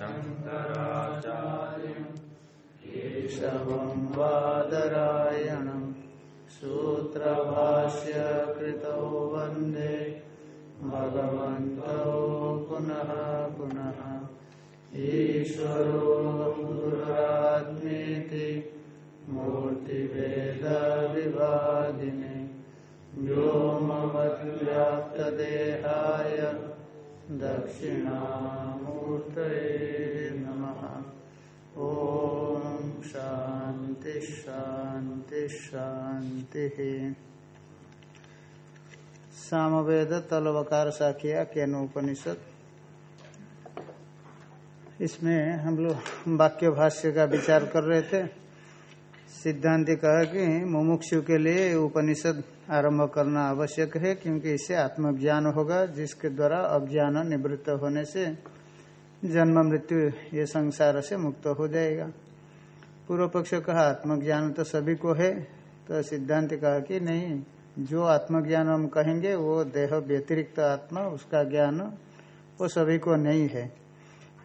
शङ्कराचार्यं केशवं बादरायणं सूत्रभाष्य कृतौ वंदे। भगवन्तौ पुनः पुनः। ईश्वरो गुरुरात्मेति मूर्तिभेदविभागिने व्योमवद्व्याप्तदेहाय दक्षिणामूर्तये नम। ॐ शांति शांति शांति सामवेद तलवकार साखिया केनोपनिषद इसमें हम लोग वाक्य भाष्य का विचार कर रहे थे। सिद्धांति कहा कि मुमुक्षु के लिए उपनिषद आरंभ करना आवश्यक है, क्योंकि इससे आत्मज्ञान होगा, जिसके द्वारा अज्ञान निवृत्त होने से जन्म, मृत्यु, ये संसार से मुक्त हो जाएगा। पूर्व पक्ष कहा, आत्मज्ञान तो सभी को है तो सिद्धांत कहा कि नहीं, जो आत्मज्ञान हम कहेंगे, वो देह व्यतिरिक्त आत्मा, उसका ज्ञान, वो सभी को नहीं है।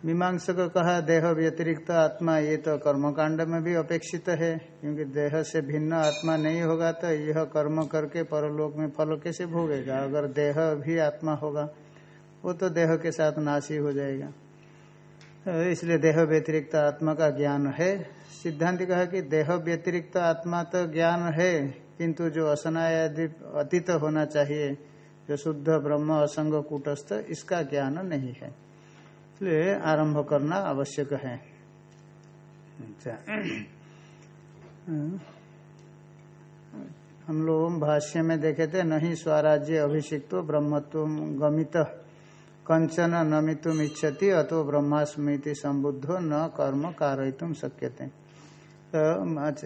मीमांस को कहा देह व्यतिरिक्त आत्मा, ये तो कर्मकांड में भी अपेक्षित है, क्योंकि देह से भिन्न आत्मा नहीं होगा तो यह कर्म करके परलोक में फल कैसे भोगेगा? अगर देह भी आत्मा होगा, वो तो देह के साथ नाशी हो जाएगा। इसलिए देह व्यतिरिक्त आत्मा का ज्ञान है। सिद्धांत कहा कि देह व्यतिरिक्त आत्मा तो ज्ञान है, किंतु जो असनायादि अतीत होना चाहिए, जो शुद्ध ब्रह्म असंग कूटस्थ, इसका ज्ञान नहीं है। इसलिए आरंभ करना आवश्यक है। अच्छा। हम लोग भाष्य में देखे थे, नहीं स्वराज्य अभिषिक्तो ब्रह्मत्व गमित, कंचन नमितुम इच्छति, अतो ब्रह्मास्मृति संबुद्धो न कर्म कारयितुम शक्य थे तो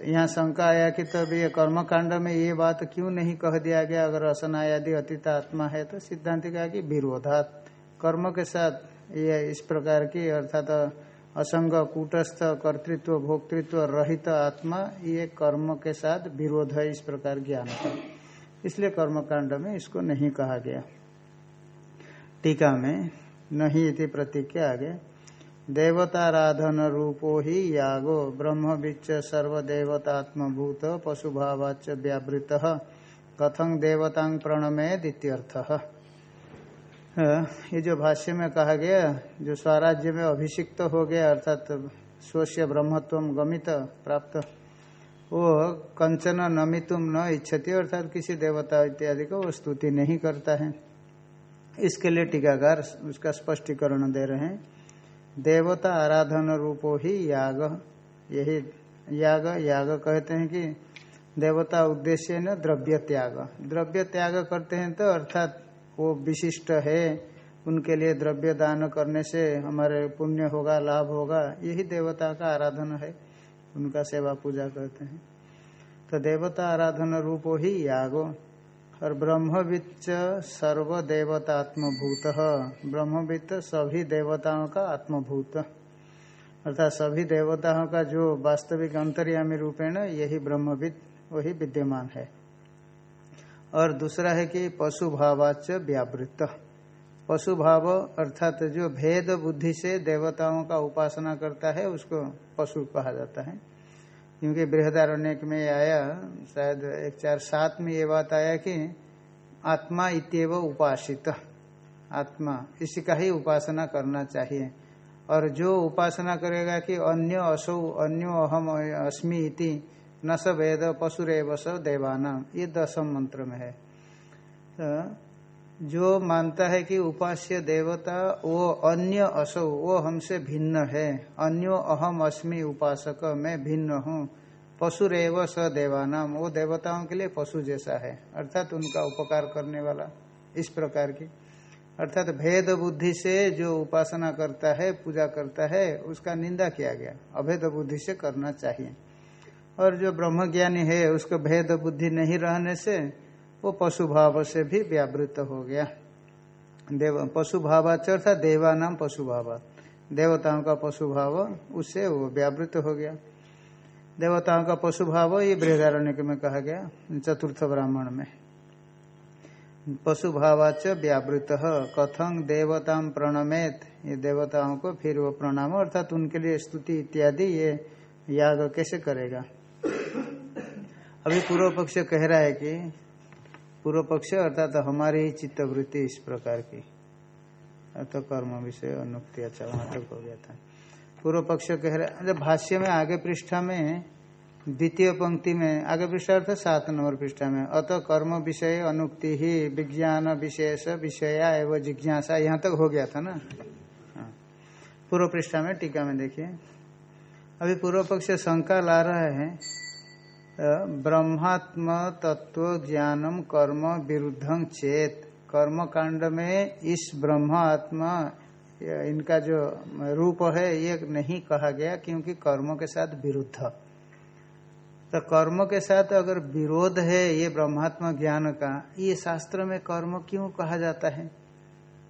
यहाँ शंका आया कि तब ये कर्म कांड में ये बात क्यों नहीं कह दिया गया? अगर असनायादि अतीत आत्मा है तो सिद्धांत कहा कि विरोधात, कर्म के साथ ये इस प्रकार की, अर्थात असंग, कूटस्थ, कर्तृत्व, भोक्तृत्व, रहित आत्मा, ये कर्म के साथ विरोध है इस प्रकार ज्ञान का। इसलिए कर्म कांड में इसको नहीं कहा गया। टीका में नहीं इति प्रतिज्ञा आगे। देवताराधन रूपो ही यागो ब्रह्म बिच सर्वदेवतात्मभूत पशुभावाच व्यावृत, कथं देवतांग प्रणमे द्वितीयर्थ ये जो भाष्य में कहा गया, जो स्वराज्य में अभिषिक्त हो गया, अर्थात स्वस्य ब्रह्मत्व गमित, प्राप्त, वो कंचन नमितुम न इच्छति, अर्थात किसी देवता इत्यादि को वो स्तुति नहीं करता है। इसके लिए टीकाकार उसका स्पष्टीकरण दे रहे हैं। देवता आराधन रूपो ही याग, यही याग याग कहते हैं कि देवता उद्देश्य न द्रव्य त्याग द्रव्य त्याग करते हैं तो अर्थात वो विशिष्ट है, उनके लिए द्रव्य दान करने से हमारे पुण्य होगा, लाभ होगा, यही देवता का आराधन है, उनका सेवा पूजा करते हैं। तो देवता आराधन रूपो ही यागो। और ब्रह्मविद सर्वदेवतात्मभूत ब्रह्मविद सभी देवताओं का आत्मभूत। अर्थात सभी देवताओं का जो वास्तविक अंतर्यामी रूपेण यही ब्रह्मविद वही विद्यमान है। और दूसरा है कि पशु भावाच व्यावृत पशु भाव अर्थात जो भेद बुद्धि से देवताओं का उपासना करता है, उसको पशु कहा जाता है। क्योंकि बृहदारण्य में आया, शायद एक चार सात में ये बात आया कि आत्मा इतव उपासित। आत्मा, इसी का ही उपासना करना चाहिए। और जो उपासना करेगा कि अन्य असौ, अन्यो अहम अस्मि इति न स वेद पशुरेव स देवाना। ये दसम मंत्र में है। तो जो मानता है कि उपास्य देवता, वो अन्य असौ, वो हमसे भिन्न है। अन्यो अहम अस्मि उपासक, मैं भिन्न हूँ। पशुरेव स देवानाम वो देवताओं के लिए पशु जैसा है। अर्थात उनका उपकार करने वाला, इस प्रकार की। अर्थात भेद बुद्धि से जो उपासना करता है, पूजा करता है, उसका निंदा किया गया। अभेद बुद्धि से करना चाहिए। और जो ब्रह्मज्ञानी है, उसको भेद बुद्धि नहीं रहने से वो पशु भाव से भी व्यावृत हो गया। देव पशु भावाच अर्थात देवानाम पशु भाव देवताओं का पशु भाव उससे वो व्यावृत हो गया। देवताओं का पशु भाव ये बृहदारण्य में कहा गया, चतुर्थ ब्राह्मण में। पशु भावाच व्यावृत, कथं देवता प्रणमेत। ये देवताओं को फिर वो प्रणाम, अर्थात उनके लिए स्तुति इत्यादि, ये याग कैसे करेगा? अभी पूर्व पक्ष कह रहा है कि पूर्व पक्ष अर्थात तो हमारी ही चित्तवृत्ति इस प्रकार की। तो कर्म विषय अनुक्ति अच्छा वहाँ तक हो गया था। पूर्व पक्ष कह रहे भाष्य में आगे पृष्ठा में, द्वितीय पंक्ति में, आगे पृष्ठा अर्थ सात नंबर पृष्ठा में, अत कर्म विषय अनुक्ति ही, विज्ञान विशेष, विषया एवं जिज्ञासा, यहाँ तक हो गया था ना? हाँ। पूर्व पृष्ठा में टीका में देखिए। अभी पूर्व पक्ष शंका ला रहा है ब्रह्मात्म तत्व ज्ञानम कर्म विरुद्धं चेत। कर्म कांड में इस ब्रह्म आत्मा इनका जो रूप है, ये नहीं कहा गया क्योंकि कर्म के साथ विरुद्ध। तो कर्म के साथ अगर विरोध है ये ब्रह्मात्मा ज्ञान का, ये शास्त्र में कर्म क्यों कहा जाता है?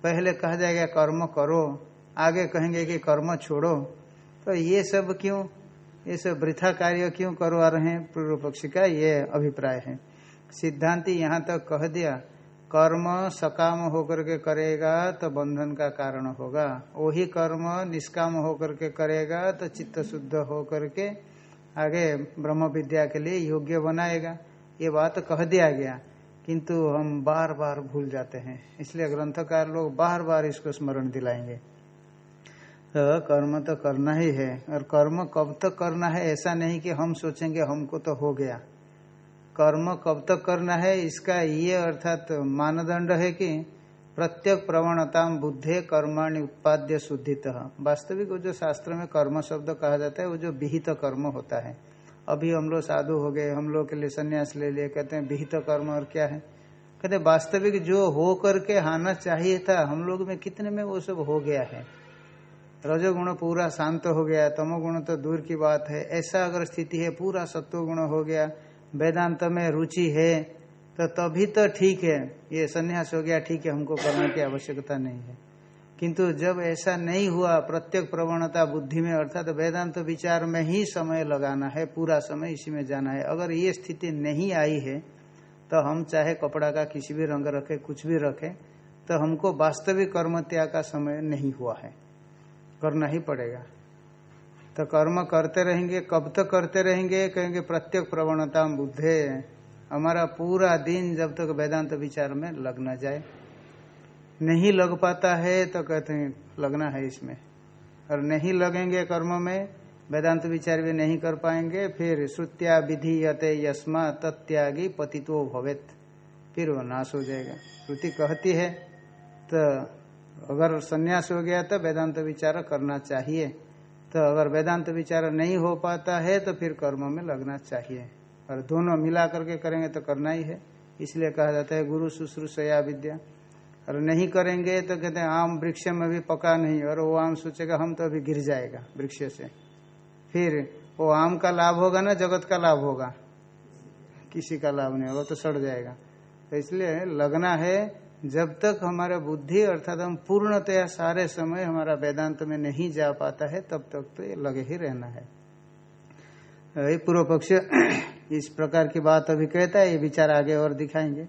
पहले कहा जाएगा कर्म करो, आगे कहेंगे कि कर्म छोड़ो। तो ये सब क्यों? ये सब वृथा कार्य क्यों करवा रहे हैं? पूर्व पक्षी का ये अभिप्राय है। सिद्धांति यहाँ तक कह दिया, कर्म सकाम होकर के करेगा तो बंधन का कारण होगा। वही कर्म निष्काम होकर के करेगा तो चित्त शुद्ध होकर के आगे ब्रह्म विद्या के लिए योग्य बनाएगा। ये बात कह दिया गया, किंतु हम बार बार भूल जाते हैं। इसलिए ग्रंथकार लोग बार बार इसको स्मरण दिलाएँगे। तो कर्म तो करना ही है। और कर्म कब तक तो करना है, ऐसा नहीं कि हम सोचेंगे हमको तो हो गया। कर्म कब तक तो करना है, इसका ये अर्थात तो मानदंड है कि प्रत्येक प्रवणता बुद्धे कर्माणि उत्पाद्य शुद्धित। वास्तविक जो शास्त्र में कर्म शब्द कहा जाता है, वो जो विहित कर्म होता है। अभी हम लोग साधु हो गए, हम लोग के लिए संन्यास ले लिए, कहते हैं विहित कर्म और क्या है? कहते वास्तविक जो हो करके आना चाहिए था, हम लोग में कितने में वो सब हो गया है? रजोगुण पूरा शांत हो गया, तमोगुण तो दूर की बात है। ऐसा अगर स्थिति है, पूरा सत्वगुण हो गया, वेदांत में रुचि है तो तभी तो ठीक है। ये संन्यास हो गया, ठीक है, हमको करने की आवश्यकता नहीं है। किंतु जब ऐसा नहीं हुआ, प्रत्येक प्रवणता बुद्धि में, अर्थात तो वेदांत विचार में ही समय लगाना है, पूरा समय इसी में जाना है। अगर ये स्थिति नहीं आई है तो हम चाहे कपड़ा का किसी भी रंग रखे, कुछ भी रखे तो हमको वास्तविक कर्म त्याग का समय नहीं हुआ है। करना ही पड़ेगा। तो कर्म करते रहेंगे, कब तक करते रहेंगे, कहेंगे प्रत्येक प्रवणता बुद्धे, हमारा पूरा दिन जब तक वेदांत विचार में लग न जाए। नहीं लग पाता है तो कहते हैं, लगना है इसमें। और नहीं लगेंगे कर्म में, वेदांत विचार भी नहीं कर पाएँगे, फिर श्रुत्या विधि यते यस्मा तत्यागी पतितो भवेत। फिर वो नाश हो जाएगा। श्रुति कहती है तो अगर सन्यास हो गया तो वेदांत विचार करना चाहिए। तो अगर वेदांत विचार नहीं हो पाता है तो फिर कर्म में लगना चाहिए। और दोनों मिला करके करेंगे तो करना ही है। इसलिए कहा जाता है, गुरु शुश्रूषया विद्या। और नहीं करेंगे तो कहते हैं, आम वृक्ष में भी पका नहीं, और वो आम सोचेगा, हम तो अभी गिर जाएगा वृक्ष से। फिर वो आम का लाभ होगा ना, जगत का लाभ होगा? किसी का लाभ नहीं होगा तो सड़ जाएगा। तो इसलिए लगना है जब तक हमारा बुद्धि अर्थात हम पूर्णतया सारे समय हमारा वेदांत में नहीं जा पाता है, तब तक तो ये लगे ही रहना है। ये पूर्व पक्ष इस प्रकार की बात अभी कहता है, ये विचार आगे और दिखाएँगे।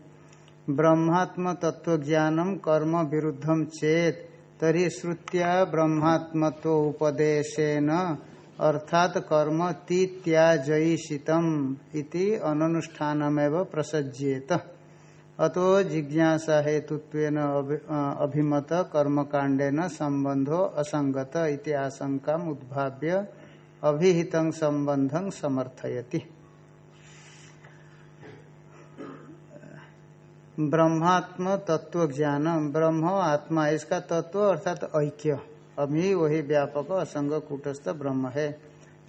ब्रह्मात्म तत्व ज्ञानम कर्म विरुद्धम चेत, तरी श्रुत्या ब्रह्मात्मत्व उपदेशन, अर्थात कर्म तीत्याजयिषितम इति अनुष्ठानमेव प्रसज्येत। अतो जिज्ञासा हेतुत्व अभिमत कर्मकांडेन संबंधो असंगत इति आशंका उद्भाव्य अभिहित संबंधं समर्थयति। ब्रह्मात्म तत्व ज्ञान ब्रह्म आत्मा, इसका तत्व अर्थात ऐक्य। अभी वही व्यापक असंग कूटस्थ ब्रह्म है।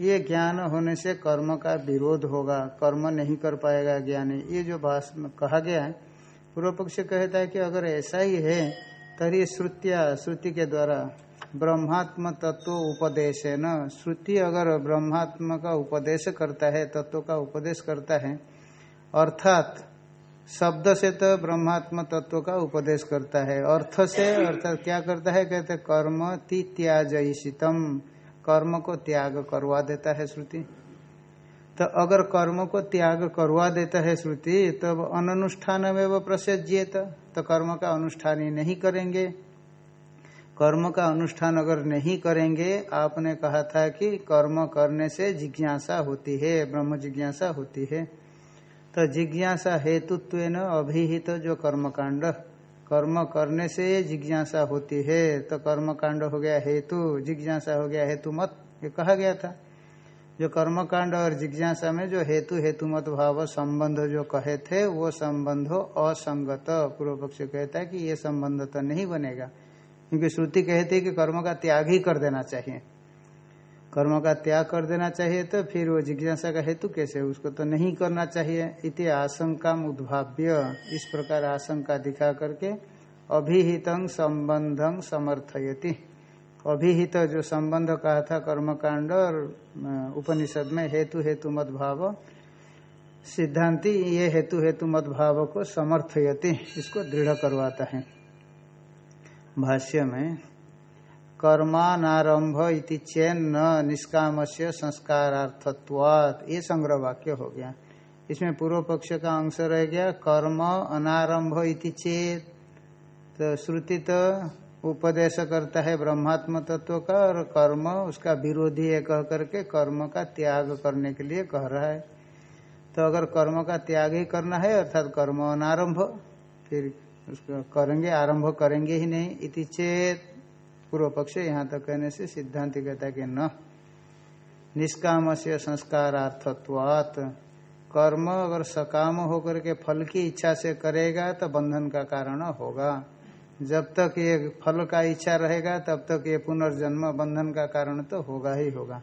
ये ज्ञान होने से कर्म का विरोध होगा, कर्म नहीं कर पाएगा ज्ञानी। ये जो भाष कहा गया है पूर्व पक्ष कहता है कि अगर ऐसा ही है, तरी श्रुतिया, श्रुति के द्वारा ब्रह्मात्म तत्व उपदेश है न? श्रुति अगर ब्रह्मात्म का उपदेश करता है, तत्व का उपदेश करता है, अर्थात शब्द से तो ब्रह्मात्म तत्व का उपदेश करता है। अर्थ से, अर्थात क्या करता है? कहते कर्म त्याजयितम कर्म को त्याग करवा देता है श्रुति। तो अगर कर्म को त्याग करवा देता है श्रुति, तब तो अनुष्ठान में वो प्रसज्येत। तो कर्म का अनुष्ठान ही नहीं करेंगे। कर्म का अनुष्ठान अगर नहीं करेंगे, आपने कहा था कि कर्म करने से जिज्ञासा होती है, ब्रह्म जिज्ञासा होती है। तो जिज्ञासा हेतुत्व न अभिहित तो जो कर्मकांड। कर्म करने से जिज्ञासा होती है तो कर्म कांड हो गया हेतु, जिज्ञासा हो गया हेतु मत ये कहा गया था। जो कर्मकांड और जिज्ञासा में जो हेतु हेतु मत भाव, संबंध जो कहे थे, वो संबंध असंगत। पूर्व पक्ष कहता है कि ये संबंध तो नहीं बनेगा। क्योंकि श्रुति कहती है कि कर्म का त्याग ही कर देना चाहिए। कर्म का त्याग कर देना चाहिए तो फिर वो जिज्ञासा का हेतु कैसे उसको तो नहीं करना चाहिए। इति आशंका उद्भाव्य। इस प्रकार आशंका दिखा करके अभिहित संबंधं समर्थयति। अभिहित तो जो संबंध कहा था कर्मकांड और उपनिषद में हेतु हेतु मत भाव सिद्धांति ये हेतु हेतु मत भाव को समर्थयति, इसको दृढ़ करवाता है। भाष्य में, कर्मानारंभ इति चेन न निष्काम से संस्कारार्थत्वात्, ये संग्रह वाक्य हो गया। इसमें पूर्व पक्ष का अंश रह गया, कर्म अनारंभ इति चेत तो श्रुति तो उपदेश करता है ब्रह्मात्म तत्व का और कर्म, उसका विरोधी है कह करके कर्म का त्याग करने के लिए कह रहा है। तो अगर कर्म का त्याग ही करना है, अर्थात कर्म अनारंभ, फिर उसको करेंगे, आरंभ करेंगे ही नहीं, इति चेत। पूर्व पक्ष यहाँ तक कहने से सिद्धांत कहता है कि न। निष्काम से संस्कारार्थत्वात। कर्म अगर सकाम होकर के फल की इच्छा से करेगा तो बंधन का कारण होगा। जब तक ये फल का इच्छा रहेगा, तब तक ये पुनर्जन्म बंधन का कारण तो होगा ही होगा।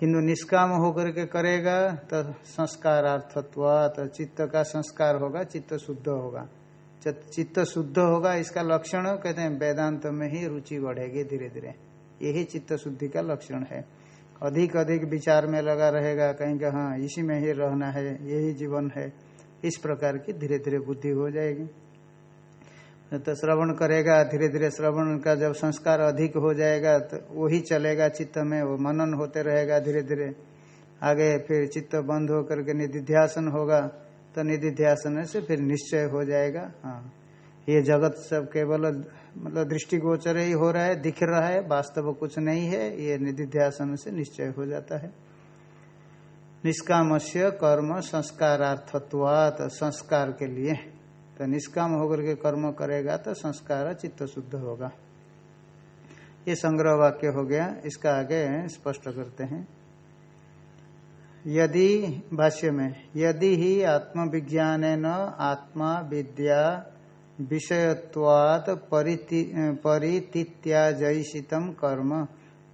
किंतु निष्काम होकर के करेगा तो संस्कारार्थत्वात, चित्त का संस्कार होगा, चित्त शुद्ध होगा। चित्त शुद्ध होगा, इसका लक्षण कहते हैं, वेदांत में ही रुचि बढ़ेगी धीरे धीरे यही चित्त शुद्धि का लक्षण है। अधिक अधिक विचार में लगा रहेगा कहीं का हाँ इसी में ही रहना है, यही जीवन है। इस प्रकार की धीरे धीरे बुद्धि हो जाएगी। तो श्रवण करेगा धीरे धीरे श्रवण का जब संस्कार अधिक हो जाएगा तो वही चलेगा चित्त में, वो मनन होते रहेगा धीरे धीरे आगे फिर चित्त बंद होकर के निधिध्यासन होगा तो निधिध्यासन से फिर निश्चय हो जाएगा। हाँ। ये जगत सब केवल मतलब दृष्टिगोचर ही हो रहा है, दिख रहा है, वास्तव कुछ नहीं है, ये निधिध्यासन से निश्चय हो जाता है। निष्काम से कर्म संस्कारार्थत्वात संस्कार के लिए। तो निष्काम होकर के कर्म करेगा तो संस्कार चित्त शुद्ध होगा। ये संग्रह वाक्य हो गया। इसका आगे स्पष्ट करते हैं। यदि, भाष्य में, यदि ही आत्मविज्ञान आत्मा विद्या विषयत्वात् परितीत्याजयिषित कर्म,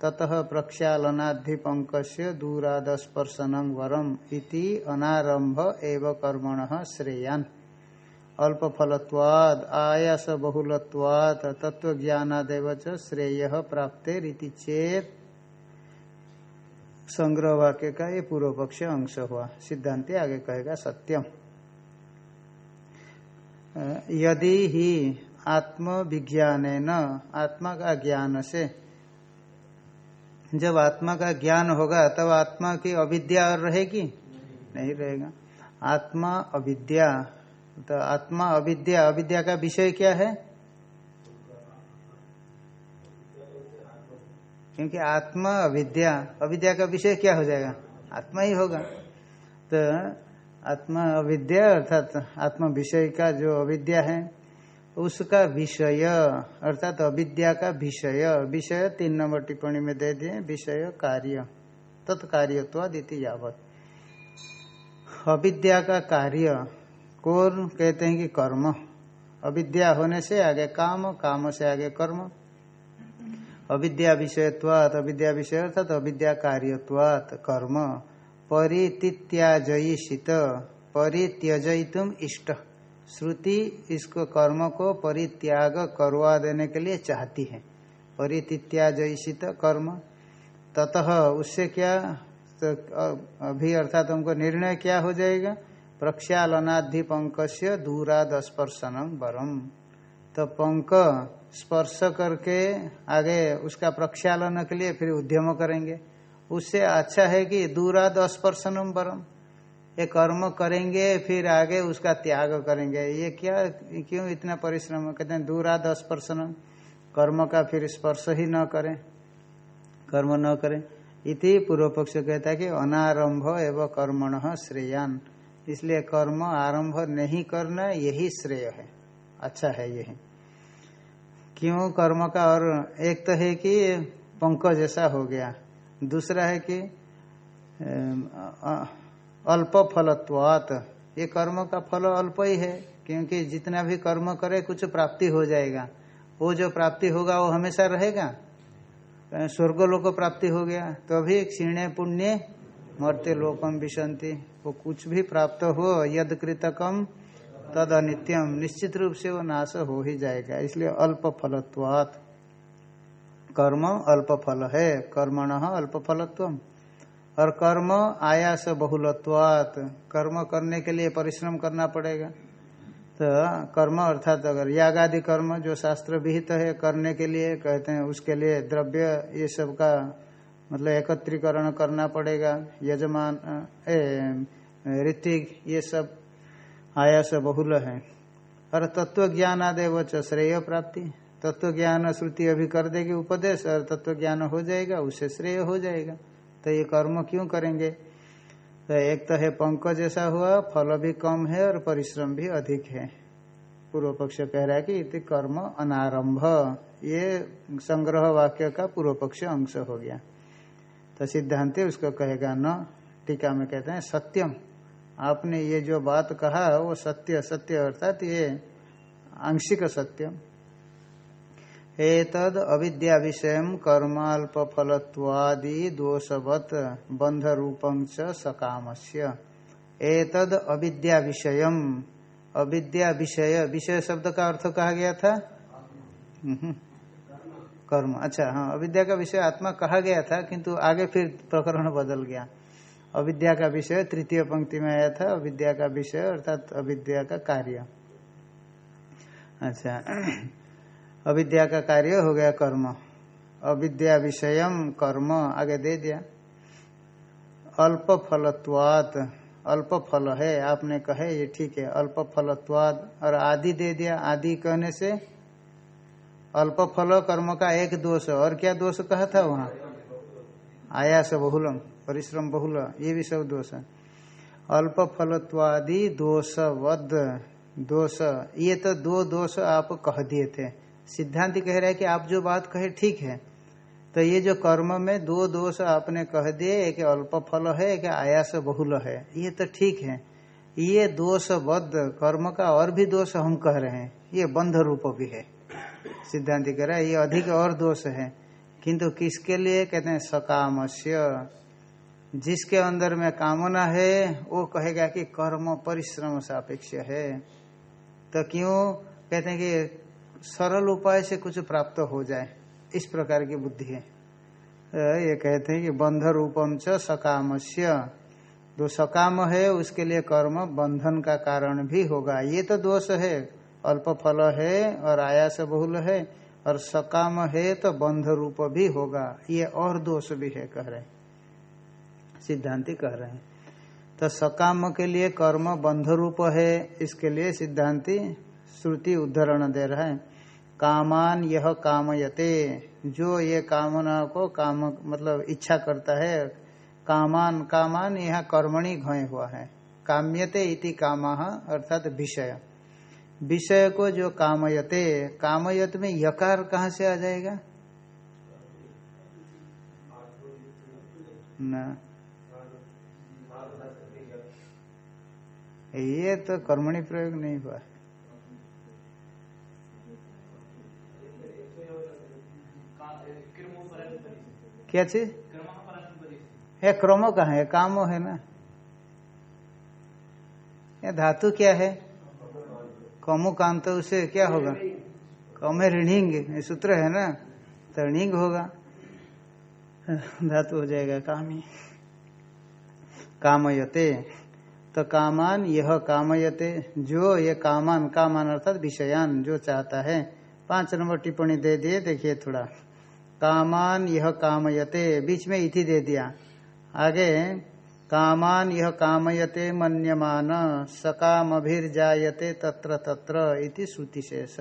ततः प्रक्षालनाधिपंक दूरादस्पर्शन वरम इति अनारंभ एव कर्मण श्रेयान। अल्पफलत्वाद आयास बहुलत्वात् तत्वज्ञानादेव श्रेय प्राप्ते चेत संग्रह वाक्य का ये पूर्व पक्ष अंश हुआ। सिद्धांति आगे कहेगा सत्यम। यदि ही आत्म विज्ञान आत्मा का ज्ञान से जब आत्मा का ज्ञान होगा, तब आत्मा की अविद्या रहेगी? नहीं रहेगा। आत्मा अविद्या तो आत्मा अविद्या अविद्या का विषय क्या है? क्योंकि आत्मा अविद्या अविद्या का विषय क्या हो जाएगा? आत्मा ही होगा। तो आत्मा अविद्या अर्थात आत्मा विषय का जो अविद्या है, उसका विषय, अर्थात अविद्या का विषय विषय तीन नंबर टिप्पणी में दे दिए, विषय कार्य, तत्कार्यत्वादिति यावत। अविद्या का कार्य कौन कहते हैं कि कर्म। अविद्या होने से आगे काम काम से आगे कर्म। अविद्या विषयत्वात अविद्या विषय अर्थात अविद्या कार्यत्वात कर्म। परित्याजयिषित परित्यजयितुम इष्ट। श्रुति इसको कर्म को परित्याग करवा देने के लिए चाहती है। परित्याजयिषित कर्म। ततः उससे क्या तो अभी अर्थात हमको निर्णय क्या हो जाएगा? प्रक्षालनाधि से दूराद स्पर्शनम वरम। तो पंक स्पर्श करके आगे उसका प्रक्षालन के लिए फिर उद्यम करेंगे। उससे अच्छा है कि दूरा दस परसनम परम ये कर्म करेंगे, फिर आगे उसका त्याग करेंगे। ये क्या, क्यों इतना परिश्रम? कहते हैं दूरा दस परसनम कर्म का फिर स्पर्श ही न करें। कर्म न करें। इति पूर्व पक्ष कहता है कि अनारंभ एवं कर्मण श्रेयान। इसलिए कर्म आरंभ नहीं करना यही श्रेय है। अच्छा है यही क्यों? कर्म का और एक तो है कि पंख जैसा हो गया। दूसरा है कि अल्प फलत्वात। ये कर्म का फल अल्प ही है, क्योंकि जितना भी कर्म करे कुछ प्राप्ति हो जाएगा। वो जो प्राप्ति होगा, वो हमेशा रहेगा। स्वर्ग लोक प्राप्ति हो गया तो अभी क्षीण पुण्य मरते लोकम विशंति वो कुछ भी प्राप्त हो, यद कृतकम तद अनित्यम निश्चित रूप से वो नाश हो ही जाएगा। इसलिए अल्प फलत्वात् कर्म अल्प फल है। कर्मण अल्प फलत्व और कर्म आयास बहुलत्वात्। कर्म करने के लिए परिश्रम करना पड़ेगा। तो कर्म अर्थात अगर याग आदि कर्म, जो शास्त्र विहित है, करने के लिए कहते हैं, उसके लिए द्रव्य, ये सब का मतलब एकत्रीकरण करना पड़ेगा, यजमान ऋतिक ये सब आयास बहुल है। और तत्व ज्ञान आदेव श्रेय प्राप्ति। तत्व ज्ञान श्रुति अभी कर देगी उपदेश, और तत्व ज्ञान हो जाएगा उससे श्रेय हो जाएगा। तो ये कर्म क्यों करेंगे? तो एक तो है पंक जैसा हुआ, फल भी कम है और परिश्रम भी अधिक है। पूर्व पक्ष कह रहा है कि कर्म अनारंभ। ये संग्रह वाक्य का पूर्व पक्ष अंश हो गया। तो सिद्धांत उसको कहेगा, न, टीका में कहते हैं, सत्यम। आपने ये जो बात कहा, वो सत्य सत्य अर्थात ये आंशिक सत्यम। एतद अविद्या विषय कर्माल्प फलत्वादि दोषवत बंध रूपं च सकामस्य। एतद अविद्या विषय अविद्या विषय विषय शब्द का अर्थ कहा गया था? कर्म। अच्छा हाँ अविद्या का विषय आत्मा कहा गया था, किंतु आगे फिर प्रकरण बदल गया। अविद्या का विषय तृतीय पंक्ति में आया था, अविद्या का विषय अर्थात अविद्या का कार्य। अच्छा अविद्या का कार्य हो गया कर्म। अविद्या विषयम कर्म, आगे दे दिया। अल्प फलत्वात अल्प फल है, आपने कहे, ये ठीक है अल्प फलत्वाद और आदि दे दिया, आदि कहने से अल्प फल कर्म का एक दोष। और क्या दोष कहा था वहाँ? आयास बहुलम, परिश्रम बहुल, ये भी सब दोष है। अल्प फलत्वादि दोषवद, दोष, ये तो दो दोष आप कह दिए थे। सिद्धांत कह रहा है कि आप जो बात कहे ठीक है। तो ये जो कर्म में दो दोष आपने कह दिए, एक अल्प फल है, एक आयास बहुल है, ये तो ठीक है। ये दोष बद्ध कर्म का और भी दोष हम कह रहे हैं, ये बंध रूप भी है। सिद्धांत कह रहा है, ये अधिक और दोष है। किंतु किसके लिए? कहते हैं, सकामस्य। जिसके अंदर में कामना है, वो कहेगा कि कर्म परिश्रम सापेक्ष है। तो क्यों? कहते हैं कि सरल उपाय से कुछ प्राप्त हो जाए। इस प्रकार की बुद्धि है। तो ये कहते हैं कि बंध रूपम च सकामस्य। जो सकाम है, उसके लिए कर्म बंधन का कारण भी होगा। ये तो दोष है। अल्प फल है और आयास बहुल है और सकाम है तो बंध रूप भी होगा। ये और दोष भी है कह रहे सिद्धांति कह रहे हैं। तो सकाम के लिए कर्म बंध रूप है, इसके लिए सिद्धांति श्रुति उदाहरण दे रहा है। कामान यह कामयते, जो ये कामना को काम मतलब इच्छा करता है, कामान कामान यहाँ कर्मणि घय हुआ है। काम्यते इति काम अर्थात विषय। विषय को जो कामयते, कामयत में यकार कहाँ से आ जाएगा? न। ये तो कर्मणि प्रयोग नहीं हुआ। क्या चीज़? है क्रमो कहा है? कामो है ना। ये धातु क्या है? कमु कांत उसे क्या होगा? कम ऋणिंग सूत्र है ना? तो ऋणिंग होगा। धातु हो जाएगा कामी कामयते। तो कामान, यह कामयते। जो ये कामान कामान अर्थात विषयान, जो चाहता है। पाँच नंबर टिप्पणी दे दिए, देखिए थोड़ा। कामान, यह कामयते। बीच में इति दे दिया। आगे कामान यह कामयते मन्यमान, सकामभिर्जायते तत्र तत्र इति श्रुति शेष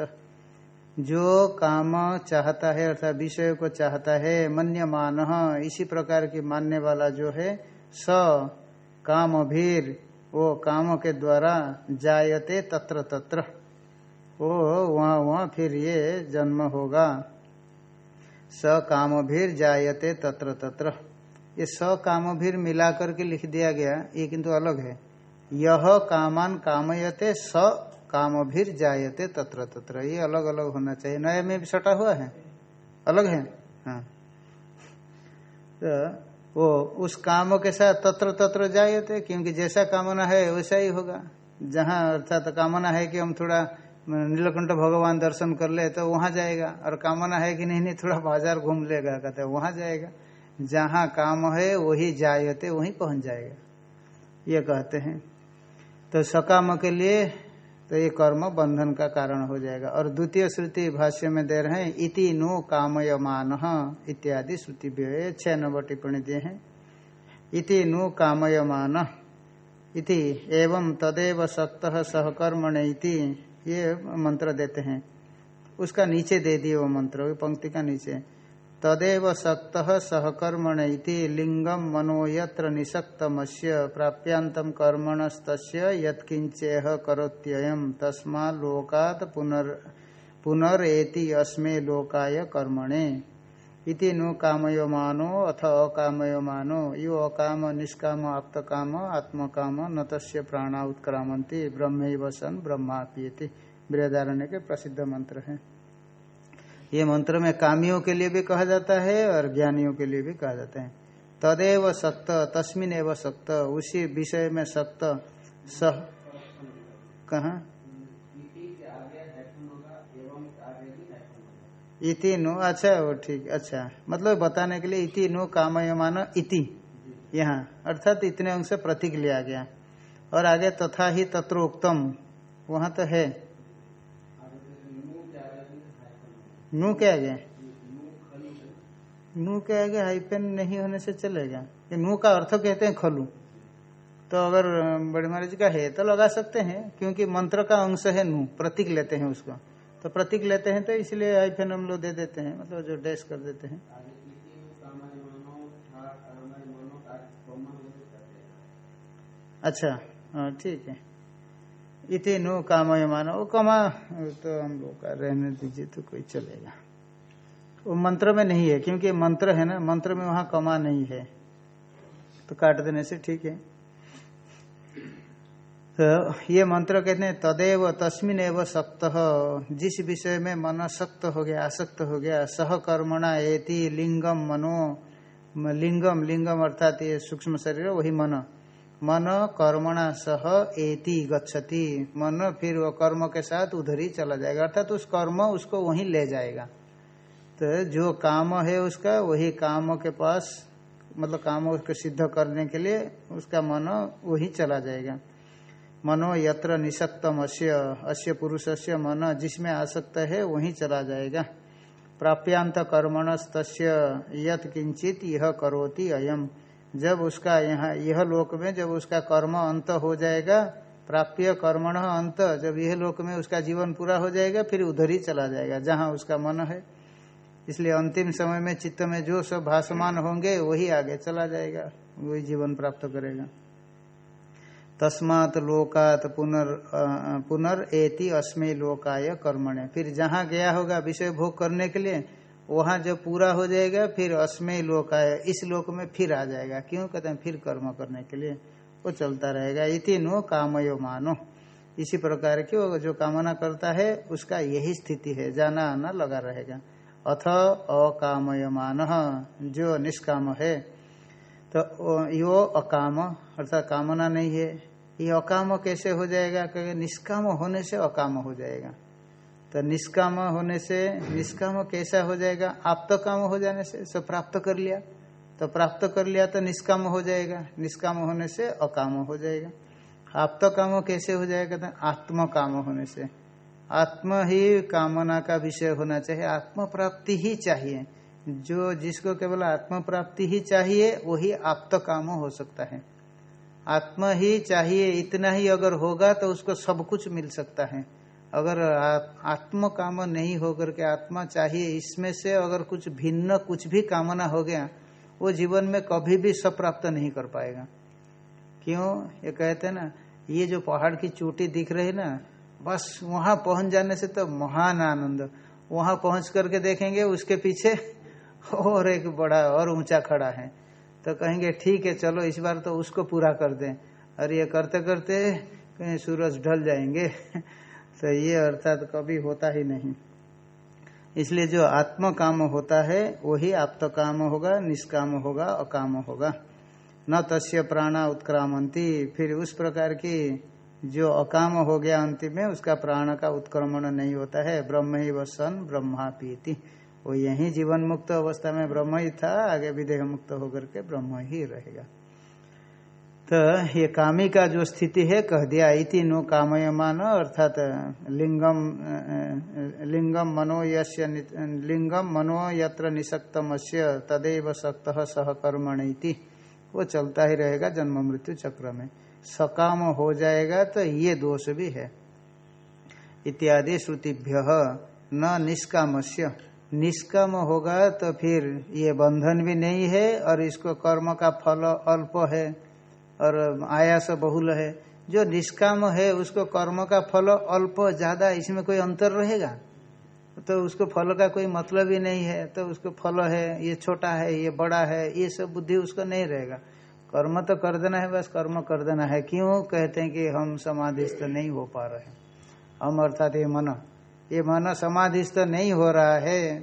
जो काम चाहता है अर्थात विषय को चाहता है, मन्यमान, इसी प्रकार की मानने वाला जो है, स काम भीर वो काम के द्वारा जायते तत्र तत्र। वो वहाँ वहाँ फिर ये जन्म होगा। स काम भीर जायते तत्र तत्र। ये स काम भीर मिला करके लिख दिया गया, ये किंतु अलग है। यह कामान कामयते, स काम भीर जायते तत्र तत्र। ये अलग अलग होना चाहिए। नए में भी सटा हुआ है? अलग है? हाँ। तो वो उस काम के साथ तत्र तत्र जायते, क्योंकि जैसा कामना है, वैसा ही होगा। जहाँ अर्थात तो कामना है कि हम थोड़ा नीलकंठ भगवान दर्शन कर ले तो वहाँ जाएगा। और कामना है कि नहीं नहीं, थोड़ा बाज़ार घूम लेगा, कहते वहाँ जाएगा। जहाँ काम है, वही जायते, वहीं पहुँच जाएगा। ये कहते हैं। तो सकाम के लिए तो ये कर्म बंधन का कारण हो जाएगा। और द्वितीय श्रुति भाष्य में दे रहे हैं, इति नो कामयमान इत्यादि श्रुति भी छह नंबर टिप्पणी दिए हैं। इति नु कामयमान इति एवं तदेव सक्त सहकर्मण इति ये मंत्र देते हैं। उसका नीचे दे दिए वो मंत्र पंक्ति का नीचे। तदेव सक्त सहकर्मण लिंगम मनो यत्र निशक्तमस्य प्राप्यांतम कर्मणस्त यत्किंचेह करोत्ययम तस्मा लोकात पुनर पुनरेति अस्मे लोकाय कर्मणे। इति नु कामयमानो अथ अकामयमानो। यो अकाम, निष्काम आप्त काम आत्मकाम, न तस्य प्राणा उत्क्रामंती ब्रह्म सन ब्रह्मा पियति बृहदारण्य के प्रसिद्ध मंत्र है। ये मंत्र में कामियों के लिए भी कहा जाता है और ज्ञानियों के लिए भी कहा जाता है। तदेव सक्त तस्मिन एव सक्त उसी विषय में सक्त सह, कहा? इति नो अच्छा वो ठीक अच्छा। मतलब बताने के लिए इति नो कामयमान इति, यहाँ, अर्थात इतने अंश प्रतीक लिया गया। और आगे तथा ही तत्रोक्तम, वहाँ तो है। नू क्या गया नू क्या गया हाइपेन नहीं होने से चलेगा। ये नू का अर्थ कहते हैं खलू। तो अगर बड़े महाराज का है तो लगा सकते हैं, क्योंकि मंत्र का अंश है नू प्रतीक लेते हैं उसको। तो प्रतीक लेते हैं तो इसलिए हाइफेन हम लोग दे देते हैं मतलब जो डैश कर देते हैं। अच्छा हाँ ठीक है। इति नु कामय मानो, वो कमा तो हम लोग का रहने दीजिए तो कोई चलेगा। वो मंत्र में नहीं है, क्योंकि मंत्र है ना, मंत्र में वहाँ कमा नहीं है। तो काट देने से ठीक है। तो ये मंत्र कहते हैं, तदेव तस्मिन एव सक्त जिस विषय में मन सक्त हो गया, आसक्त हो गया, सहकर्मणा एति लिंगम मनो लिंगम लिंगम अर्थात ये सूक्ष्म शरीर वही मन। मन कर्मणा सह एति गच्छति। मन फिर वो कर्म के साथ उधर ही चला जाएगा। अर्थात उस कर्म उसको वहीं ले जाएगा। तो जो काम है उसका, वही काम के पास मतलब काम उसको सिद्ध करने के लिए उसका मन वही चला जाएगा। मनो यत्र निशक्तम अश्य अश्य पुरुष से मन जिसमें आसक्त है वहीं चला जाएगा। प्राप्यांत कर्मणस्त यत किंचित यह करोति अयम। जब उसका यहाँ, यह लोक में जब उसका कर्म अंत हो जाएगा, प्राप्य कर्मण अंत, जब यह लोक में उसका जीवन पूरा हो जाएगा, फिर उधर ही चला जाएगा, जहाँ उसका मन है। इसलिए अंतिम समय में चित्त में जो सब भाषमान होंगे, वही आगे चला जाएगा, वही जीवन प्राप्त करेगा। तस्मात लोकात पुनर पुनर एति अस्मे लोकाय कर्मणे। फिर जहाँ गया होगा, विषय भोग करने के लिए वहाँ जब पूरा हो जाएगा, फिर अस्मय लोक आया इस लोक में फिर आ जाएगा। क्यों? कहते हैं, फिर कर्म करने के लिए वो चलता रहेगा। इति नो कामयो मानो। इसी प्रकार की वो जो कामना करता है, उसका यही स्थिति है। जाना आना लगा रहेगा। अथ अकामयमान जो निष्काम है तो यो अकाम, अर्थात कामना नहीं है। ये अकाम कैसे हो जाएगा? क्योंकि निष्काम होने से अकाम हो जाएगा। तो निष्काम होने से निष्काम कैसा हो जाएगा? आप तो काम हो जाने से सब प्राप्त कर लिया। तो प्राप्त कर लिया तो निष्काम हो जाएगा। निष्काम होने से अकाम हो जाएगा। आप तो काम कैसे हो जाएगा? तो आत्म काम होने से। आत्म ही कामना का विषय होना चाहिए। आत्म प्राप्ति ही चाहिए। जो जिसको केवल आत्म प्राप्ति ही चाहिए, वही आप्त काम हो सकता है। आत्मा ही चाहिए, इतना ही अगर होगा तो उसको सब कुछ मिल सकता है। अगर आत्म काम नहीं होकर के आत्मा चाहिए, इसमें से अगर कुछ भिन्न, कुछ भी कामना हो गया, वो जीवन में कभी भी सब प्राप्त नहीं कर पाएगा। क्यों? ये कहते हैं ना, ये जो पहाड़ की चोटी दिख रही ना, बस वहाँ पहुँच जाने से तो महान आनंद। वहाँ पहुँच करके देखेंगे, उसके पीछे और एक बड़ा और ऊँचा खड़ा है। तो कहेंगे, ठीक है, चलो, इस बार तो उसको पूरा कर दें। और ये करते करते कहीं सूरज ढल जाएँगे। तो ये अर्थात कभी होता ही नहीं। इसलिए जो आत्म काम होता है, वही आप्त काम होगा, निष्काम होगा, अकाम होगा। न तस्य प्राणा उत्क्रामंती, फिर उस प्रकार की जो अकाम हो गया अंतिम में, उसका प्राण का उत्क्रमण नहीं होता है। ब्रह्म ही वसन ब्रह्मा पीति वो यही जीवन मुक्त अवस्था में ब्रह्म ही था, आगे विदेह मुक्त होकर के ब्रह्म ही रहेगा। तो ये कामी का जो स्थिति है, कह दिया, इति नो कामयमान, अर्थात लिंगम लिंगम मनो यस्य लिंगम मनो यत्र निशक्तम तदेव शक्त सह कर्मण वो चलता ही रहेगा जन्म मृत्यु चक्र में। सकाम हो जाएगा तो ये दोष भी है। इत्यादि श्रुतिभ्य, न निष्कामस्य। निष्काम होगा तो फिर ये बंधन भी नहीं है, और इसको कर्म का फल अल्प है। और आयास बहुल है। जो निष्काम है, उसको कर्म का फल अल्प ज़्यादा, इसमें कोई अंतर रहेगा? तो उसको फल का कोई मतलब ही नहीं है तो उसको फल है, ये छोटा है, ये बड़ा है, ये सब बुद्धि उसको नहीं रहेगा। कर्म तो कर देना है, बस कर्म कर देना है। क्यों? कहते हैं कि हम समाधिस्थ नहीं हो पा रहे हम अर्थात ये मन ये मन समाधिस्थ नहीं हो रहा है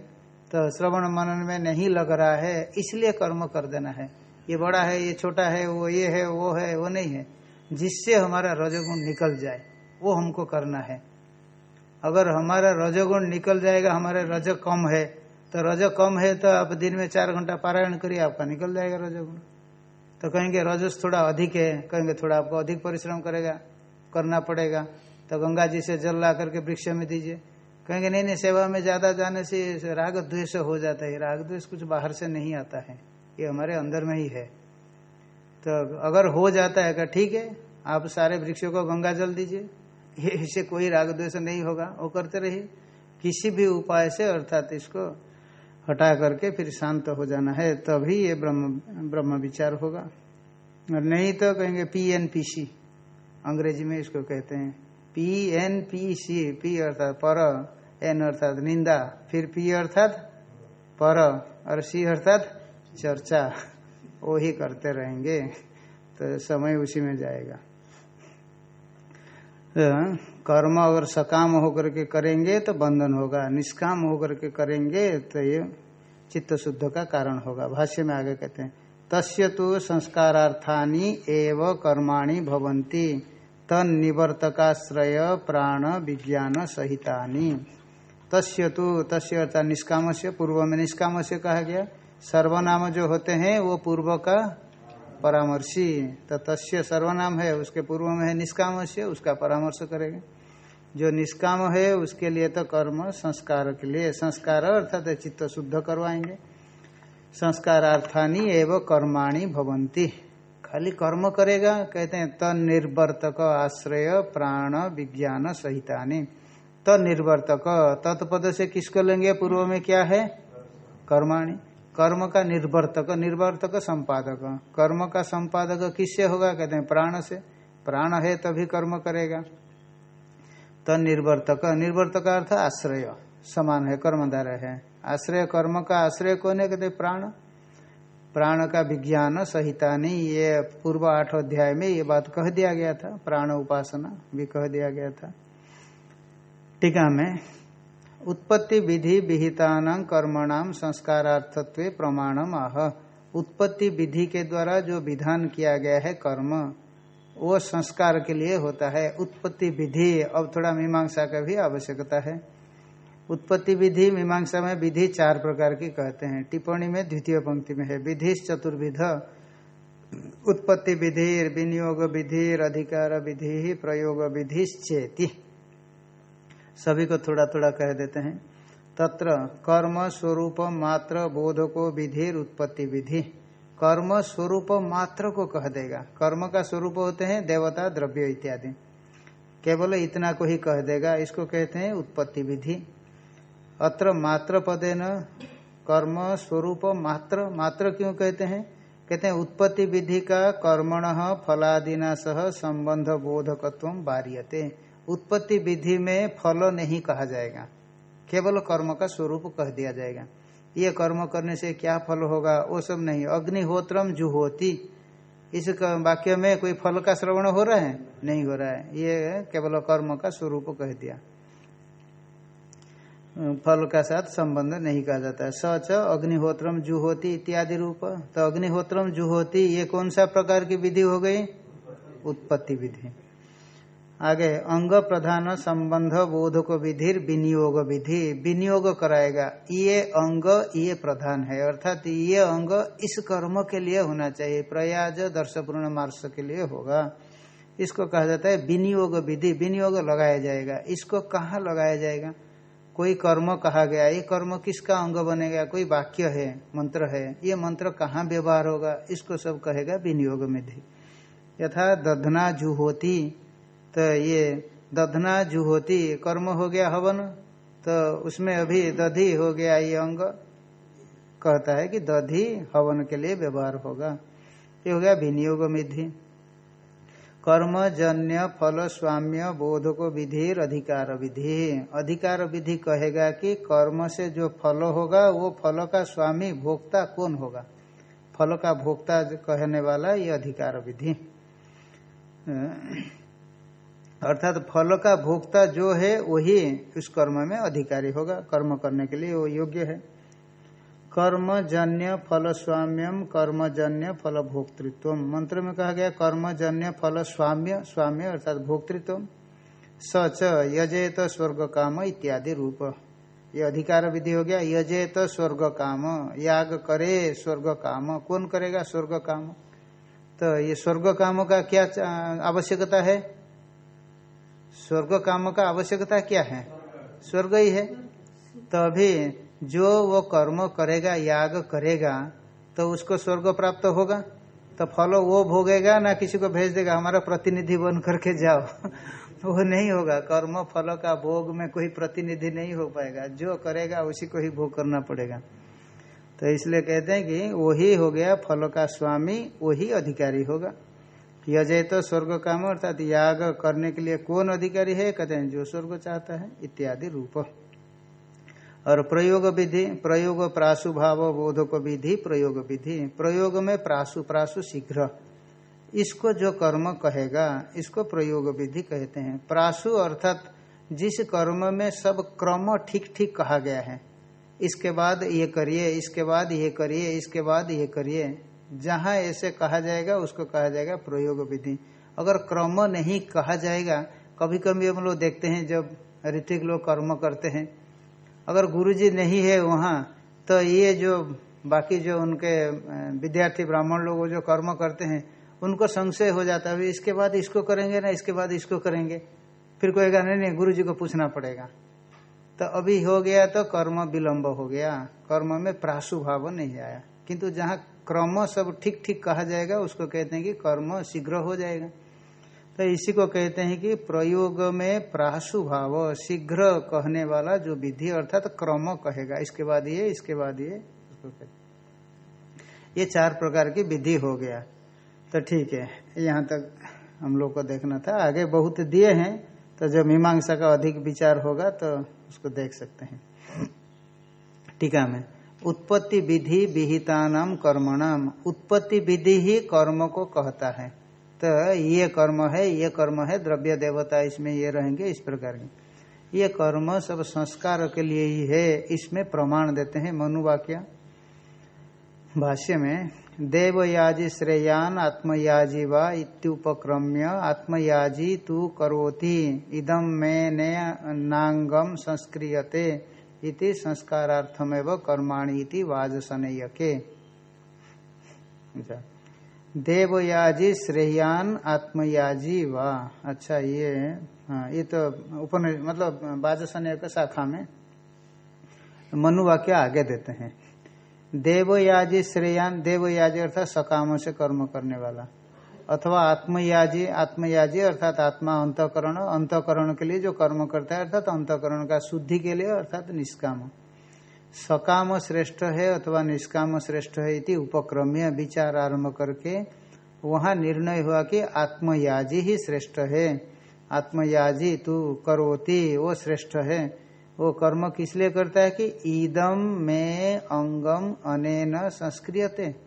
तो श्रवण मनन में नहीं लग रहा है, इसलिए कर्म कर देना है। ये बड़ा है, ये छोटा है, वो ये है, वो है, वो नहीं है। जिससे हमारा रजोगुण निकल जाए, वो हमको करना है। अगर हमारा रजोगुण निकल जाएगा, हमारे रज कम है तो रज कम है तो आप दिन में चार घंटा पारायण करिए, आपका निकल जाएगा रजोगुण। तो कहेंगे, रजस थोड़ा अधिक है। कहेंगे, थोड़ा आपको अधिक परिश्रम करेगा, करना पड़ेगा। तो गंगा जी से जल ला करके वृक्ष में दीजिए। कहेंगे, नहीं नहीं, सेवा में ज़्यादा जाने से राग द्वेष हो जाता है, राग द्वेष कुछ बाहर से नहीं आता है। ये हमारे अंदर में ही है। तो अगर हो जाता है क्या ठीक है, आप सारे वृक्षों को गंगा जल दीजिए, ये इससे कोई राग द्वेष नहीं होगा। वो करते रहिए। किसी भी उपाय से अर्थात इसको हटा करके फिर शांत हो जाना है, तभी ये ब्रह्म ब्रह्म विचार होगा। और नहीं तो कहेंगे पी एन पी सी अंग्रेज़ी में इसको कहते हैं। P N P C P अर्थात पर एन अर्थात निंदा, फिर पी अर्थात पर, और सी अर्थात चर्चा वो ही करते रहेंगे तो समय उसी में जाएगा। तो कर्म अगर सकाम होकर के करेंगे तो बंधन होगा, निष्काम होकर के करेंगे तो ये चित्त शुद्ध का कारण होगा। भाष्य में आगे कहते हैं, तस्य तो संस्कारार्थानी एव कर्माणि भवंती तन निवर्तकाश्रय प्राण विज्ञान सहितानी। तस्य तो तस्य अर्थात निष्काम से पूर्व में निष्काम से कहा गया सर्वनाम जो होते हैं, वो पूर्व का परामर्शी तो तस्य सर्वनाम है, उसके पूर्व में है निष्काम से, उसका परामर्श करेगा। जो निष्काम है, उसके लिए तो कर्म, संस्कार के लिए। संस्कार अर्थात चित्त शुद्ध करवाएँगे। संस्कारार्थानी एवं कर्माणी भवंती खाली कर्म करेगा, कहते हैं तनिर्वर्तक आश्रय प्राण विज्ञान सहितानी। तनिर्वर्तक तत्पद से किसको लेंगे, पूर्व में क्या है? कर्माणी। कर्म का निर्वर्तक निर्वर्तक संपादक। कर्म का संपादक किससे होगा? कहते हैं, प्राण से। प्राण है तभी कर्म करेगा। तनिर्वर्तक निर्वर्तक निर्वर्तक अर्थ आश्रय। समान है, कर्मधारय है। आश्रय, कर्म का आश्रय कौन है? कहते प्राण। प्राण का विज्ञान सहिता नहीं, ये पूर्व आठ अध्याय में ये बात कह दिया गया था। प्राण उपासना भी कह दिया गया था। टीका में उत्पत्ति विधि विहिता कर्मणाम संस्कारार्थत्व प्रमाणम आह। उत्पत्ति विधि के द्वारा जो विधान किया गया है कर्म, वो संस्कार के लिए होता है। उत्पत्ति विधि, अब थोड़ा मीमांसा का भी आवश्यकता है। उत्पत्ति विधि, मीमांसा में विधि चार प्रकार की कहते हैं। टिप्पणी में द्वितीय पंक्ति में है। विधि चतुर्विध। उत्पत्ति विधि, विनियोग विधि, अधिकार विधि, प्रयोग विधि, चेती। सभी को थोड़ा थोड़ा कह देते हैं। तत्र कर्म स्वरूप मात्र बोध को विधि उत्पत्ति विधि। कर्म स्वरूप मात्र को कह देगा। कर्म का स्वरूप होते हैं देवता, द्रव्य इत्यादि। केवल इतना को ही कह देगा। इसको कहते हैं उत्पत्ति विधि। अत्र मात्र पदे न कर्म स्वरूप मात्र। मात्र क्यों कहते हैं? कहते हैं उत्पत्ति विधि का कर्मण फलादिना सह संबंध बोधकत्व बारियते उत्पत्ति विधि में फल नहीं कहा जाएगा। केवल कर्म का स्वरूप कह दिया जाएगा। ये कर्म करने से क्या फल होगा? वो सब नहीं। अग्निहोत्रम जुहोती। इस वाक्य में कोई फल का श्रवण हो रहा है? नहीं हो रहा है। ये केवल कर्म का स्वरूप कह दिया। फल का साथ संबंध नहीं कहा जाता है। सच अग्निहोत्रम जुहोती इत्यादि रूप। तो अग्निहोत्रम जुहोती, ये कौन सा प्रकार की विधि हो गई? उत्पत्ति विधि। आगे, अंग प्रधान संबंध बोधक विधि, विनियोग विधि, विनियोग कराएगा। ये अंग, ये प्रधान है। अर्थात ये अंग इस कर्म के लिए होना चाहिए। प्रयाज दर्शपूर्ण मार्स के लिए होगा। इसको कहा जाता है विनियोग विधि। विनियोग लगाया जाएगा। इसको कहाँ लगाया जाएगा? कोई कर्म कहा गया। ये कर्म किसका अंग बनेगा? कोई वाक्य है? मंत्र है। ये मंत्र कहाँ व्यवहार होगा? इसको सब कहेगा विनियोग विधि। यथा दधना जुहोती। तो ये दधना जुहोती कर्म हो गया हवन तो उसमें अभी दधि हो गया ये अंग। कहता है कि दधि हवन के लिए व्यवहार होगा। ये हो गया विनियोग विधि। कर्मजन्य फल स्वाम्य बोध को विधि अधिकार विधि। अधिकार विधि कहेगा कि कर्म से जो फल होगा, वो फल का स्वामी भोक्ता कौन होगा? फल का भोक्ता कहने वाला ये अधिकार विधि। अर्थात फल का भोक्ता जो है, वही उस कर्म में अधिकारी होगा। कर्म करने के लिए वो योग्य है। कर्मजन्य फल स्वाम्यम कर्मजन्य फल भोक्तृत्व मंत्र में कहा गया, कर्मजन्य फल स्वाम्य स्वाम्य अर्थात भोक्तृत्व सच यजेत स्वर्ग काम इत्यादि रूप। ये अधिकार विधि हो गया। यजेत स्वर्ग काम याग करे स्वर्ग काम कौन करेगा स्वर्ग काम तो ये स्वर्ग काम का क्या आवश्यकता है? स्वर्ग काम का आवश्यकता क्या है? स्वर्ग ही है। तो अभी जो वो कर्म करेगा, याग करेगा तो उसको स्वर्ग प्राप्त होगा। तो फल वो भोगेगा, ना किसी को भेज देगा। हमारा प्रतिनिधि बन करके जाओ। वो नहीं होगा। कर्म फल का भोग में कोई प्रतिनिधि नहीं हो पाएगा। जो करेगा, उसी को ही भोग करना पड़ेगा। तो इसलिए कहते हैं कि वही हो गया फल का स्वामी, वही अधिकारी होगा। यजय तो स्वर्ग काम, अर्थात याग करने के लिए कौन अधिकारी है? कहते हैं, जो स्वर्ग चाहता है, इत्यादि रूप। और प्रयोग विधि, प्रयोग प्रासु भाव बोधक विधि, प्रयोग विधि, प्रयोग में प्रासु प्रासु शीघ्र। इसको जो कर्म कहेगा, इसको प्रयोग विधि कहते हैं। प्रासु अर्थात जिस कर्म में सब क्रम ठीक ठीक कहा गया है। इसके बाद ये करिए, इसके बाद ये करिए, इसके बाद ये करिए। जहाँ ऐसे कहा जाएगा, उसको कहा जाएगा प्रयोग विधि। अगर क्रम नहीं कहा जाएगा कभी कभी हम लोग देखते हैं जब ऋतिक लोग कर्म करते हैं, अगर गुरुजी नहीं है वहाँ तो ये जो बाकी जो उनके विद्यार्थी ब्राह्मण लोग जो कर्म करते हैं, उनको संशय हो जाता है, इसके बाद इसको करेंगे ना, इसके बाद इसको करेंगे। फिर कहेगा, नहीं नहीं गुरु जी को पूछना पड़ेगा। तो अभी हो गया तो कर्म विलम्ब हो गया। कर्म में प्रासुभाव नहीं आया। किंतु जहाँ क्रम सब ठीक ठीक कहा जाएगा, उसको कहते हैं कि कर्म शीघ्र हो जाएगा। तो इसी को कहते हैं कि प्रयोग में प्रासु भाव शीघ्र कहने वाला जो विधि अर्थात तो क्रम कहेगा, इसके बाद ये, इसके बाद ये उसको कहते ये चार प्रकार की विधि हो गया। तो ठीक है, यहाँ तक हम लोग को देखना था। आगे बहुत दिए हैं तो जब मीमांसा का अधिक विचार होगा तो उसको देख सकते हैं। टीका में। उत्पत्ति विधि विहिता नाम कर्मणाम उत्पत्ति विधि ही कर्म को कहता है। तो ये कर्म है, ये कर्म है, द्रव्य देवता इसमें ये रहेंगे, इस प्रकार के। ये कर्म सब संस्कार के लिए ही है, इसमें प्रमाण देते हैं मनुवाक्य। भाष्य में, देवयाजी श्रेयान आत्मयाजी व आत्मयाजी तू करोति इदम में नांगम संस्क्रियते। इति संस्कारार्थमेव कर्माणी इति वाजसनेयके। अच्छा। देवयाजी, श्रेयान, आत्मयाजी वाह अच्छा ये हाँ ये तो उपन मतलब बाजसनय शाखा में मनु वाक्य आगे देते हैं। देवयाजी, श्रेयान, देवयाजी अर्थात सकाम से कर्म करने वाला। अथवा आत्मयाजी आत्मयाजी अर्थात आत्मा अंतकरण अंतकरण के लिए जो कर्म करता है, अर्थात अंतकरण का शुद्धि के लिए अर्थात निष्काम। सकाम श्रेष्ठ है अथवा निष्काम श्रेष्ठ है इति उपक्रम्य विचार आरंभ करके वहाँ निर्णय हुआ कि आत्मयाजी ही श्रेष्ठ है। आत्मयाजी तू करोती, वो श्रेष्ठ है। वो कर्म किस लिए करता है कि ईदम में अंगम अनेन संस्क्रियते।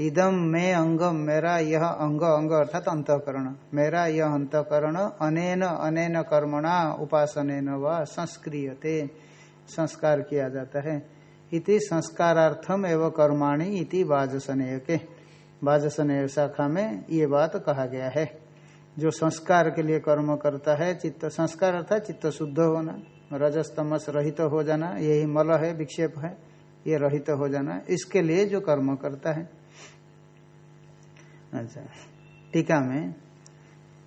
इदम में अंगम मेरा यह अंग अंग अर्थात अंतकरण। मेरा यह अंतकरण, अनेन अनेन कर्मणा उपासन व संस्क्रियते। संस्कार किया जाता है। इति संस्कारार्थम एवं कर्माणि इति वाजसनेय के वाजसनेय शाखा में ये बात कहा गया है। जो संस्कार के लिए कर्म करता है, चित्त, संस्कार अर्थात चित्त शुद्ध होना, रजस्तमस रहित हो जाना, यही मल है, विक्षेप है, ये रहित हो जाना, इसके लिए जो कर्म करता है। अच्छा। टीका में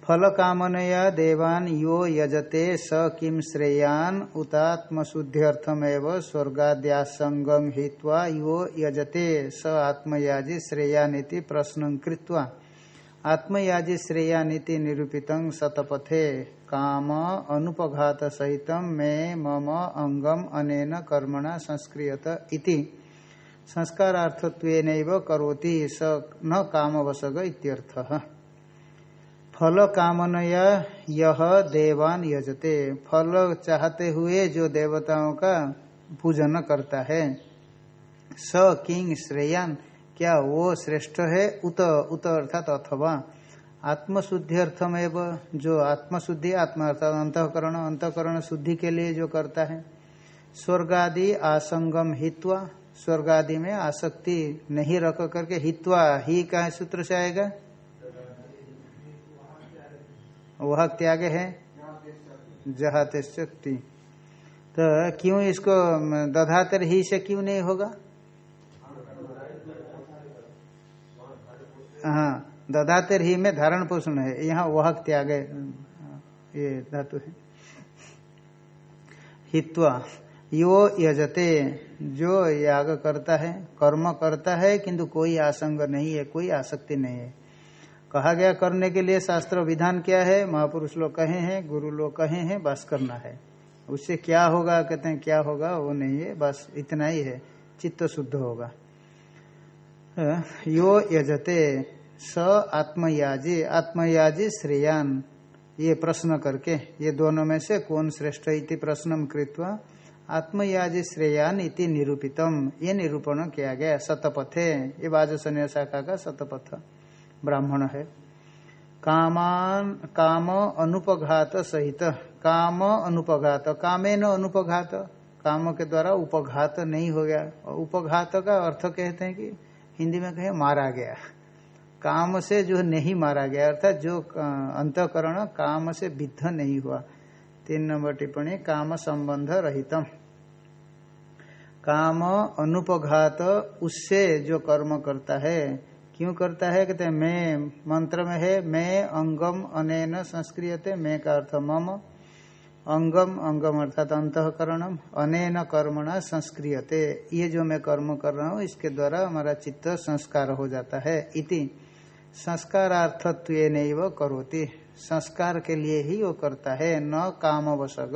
फल कामनया देवान यो यजते स किम श्रेयान उतात्मशुद्ध्यर्थमेव स्वर्गाद्यासंगम हित्वा यो यजते स आत्मयाजी श्रेयानीति प्रश्न कृत्वा, आत्मयाजी श्रेयानीति निरूपित शतपथे काम अनुपघात सहित मे मम अंगम अनेन कर्मणा संस्क्रियत इति। संस्कारार्थत्व करोति स न कामवसग इत्यर्थ। फल कामनया यह देवान यजते। फल चाहते हुए जो देवताओं का पूजन करता है, स किंग श्रेयान, क्या वो श्रेष्ठ है? उत उत अर्थात अथवा। आत्मशुद्धि अर्थमेव जो आत्मशुद्धि आत्मा अर्थात अंतकरण अंतकरण शुद्धि के लिए जो करता है। स्वर्गादि आसंगम हित्वा स्वर्ग आदि में आसक्ति नहीं रख करके हित्वा ही का सूत्र से आएगा? वह त्याग है? जहाते शक्ति तो क्यों इसको दधातर ही से क्यों नहीं होगा? हाँ दधातर ही में धारण पोषण है। यहाँ वह त्याग, ये धातु है। हित्वा। यो यजते, जो याग करता है, कर्म करता है, किंतु कोई आसंग नहीं है, कोई आसक्ति नहीं है। कहा गया करने के लिए शास्त्र विधान क्या है? महापुरुष लोग कहे हैं, गुरु लोग कहे हैं, बस करना है। उससे क्या होगा, कहते हैं, क्या होगा, वो नहीं है, बस इतना ही है, चित्त शुद्ध होगा। यो यजते, स आत्मयाजी आत्मयाजी श्रेयान, ये प्रश्न करके, ये दोनों में से कौन श्रेष्ठ इति प्रश्न कृत्वा आत्मयाजी श्रेयान इति निरूपितम। ये निरूपण किया गया शतपथे ये वाजसन्य शाखा का सतपथ। ब्राह्मण है। कामान, काम अनुपघात सहित। काम अनुपघात। कामे न अनुपघात। काम के द्वारा उपघात नहीं हो गया। और उपघात का अर्थ कहते हैं कि हिंदी में कहे मारा गया। काम से जो नहीं मारा गया, अर्थात जो अंतकरण काम से विद्ध नहीं हुआ। तीन नंबर टिप्पणी, काम संबंध रहितम। काम अनुपघात, उससे जो कर्म करता है, क्यों करता है? कहते हैं, मैं, मंत्र में है, मैं अंगम अनेन संस्क्रियते, मैं का अर्थ मम, अंगम अंगम अर्थात अंतकरणम, अनेन कर्मणा संस्क्रियते। ये जो मैं कर्म कर रहा हूँ, इसके द्वारा हमारा चित्त संस्कार हो जाता है। इति संस्कारार्थत्व नहीं करोती। संस्कार के लिए ही वो करता है, न काम वसग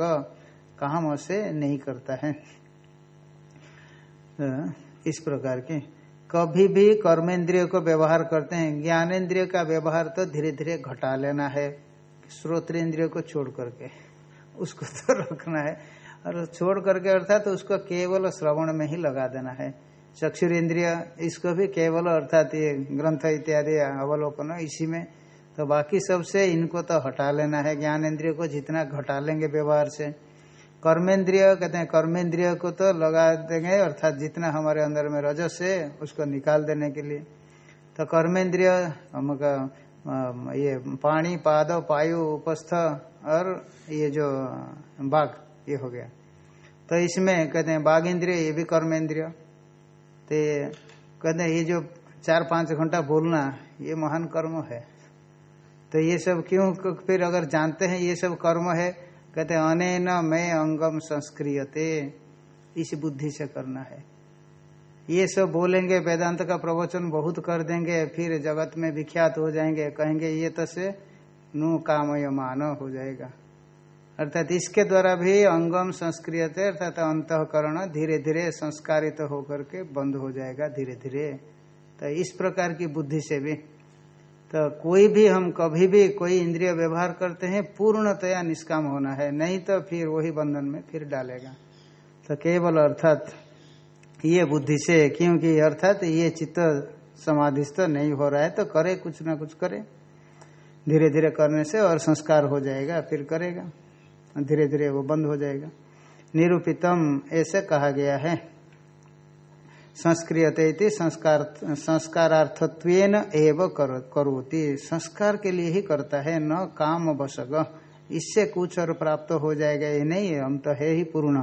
काम से नहीं करता है। इस प्रकार के। कभी भी कर्मेंद्रिय को व्यवहार करते हैं ज्ञानेन्द्रिय का व्यवहार तो धीरे धीरे घटा लेना है श्रोतेन्द्रिय को छोड़ करके। उसको तो रखना है, और छोड़ करके अर्थात तो उसको केवल श्रवण में ही लगा देना है। चक्षुर इंद्रिय इसको भी केवल अर्थात ये ग्रंथ इत्यादि, अवलोकन, इसी में। तो बाकी सबसे इनको तो हटा लेना है ज्ञान इंद्रिय को जितना घटा लेंगे व्यवहार से। कर्मेंद्रिय, कहते हैं कर्मेंद्रिय को तो लगा देंगे, अर्थात जितना हमारे अंदर में रजस है, उसको निकाल देने के लिए। तो कर्मेंद्रिय हमका ये पानी पाद, पायु, उपस्थ और ये जो बाघ, ये हो गया। तो इसमें कहते हैं बाघ इंद्रिय ये भी कर्मेंद्रिय। तो कहते हैं ये जो चार पाँच घंटा बोलना, ये महान कर्म है। तो ये सब क्यों, फिर अगर जानते हैं ये सब कर्म है कहते अने न मैं अंगम संस्क्रियते। इस बुद्धि से करना है। ये सब बोलेंगे, वेदांत का प्रवचन बहुत कर देंगे, फिर जगत में विख्यात हो जाएँगे। कहेंगे, ये तो से नु कामय हो जाएगा। अर्थात इसके द्वारा भी अंगम संस्क्रियते, अर्थात अंतकरण धीरे धीरे संस्कारित तो होकर के बंद हो जाएगा धीरे धीरे तो इस प्रकार की बुद्धि से भी तो कोई भी हम कभी भी कोई इंद्रिय व्यवहार करते हैं, पूर्णतया निष्काम होना है। नहीं तो फिर वही बंधन में फिर डालेगा। तो केवल अर्थात ये बुद्धि से, क्योंकि अर्थात ये चित्त समाधिस्थ नहीं हो रहा है तो करे कुछ ना कुछ करे। धीरे धीरे करने से और संस्कार हो जाएगा, फिर करेगा। धीरे धीरे वो बंद हो जाएगा। निरूपितम, ऐसे कहा गया है। संस्क्रियते संस्कार संस्कारार्थत्व एव करोति। संस्कार के लिए ही करता है, न काम बसग इससे कुछ और प्राप्त हो जाएगा, ये नहीं है, हम तो है ही पूर्ण।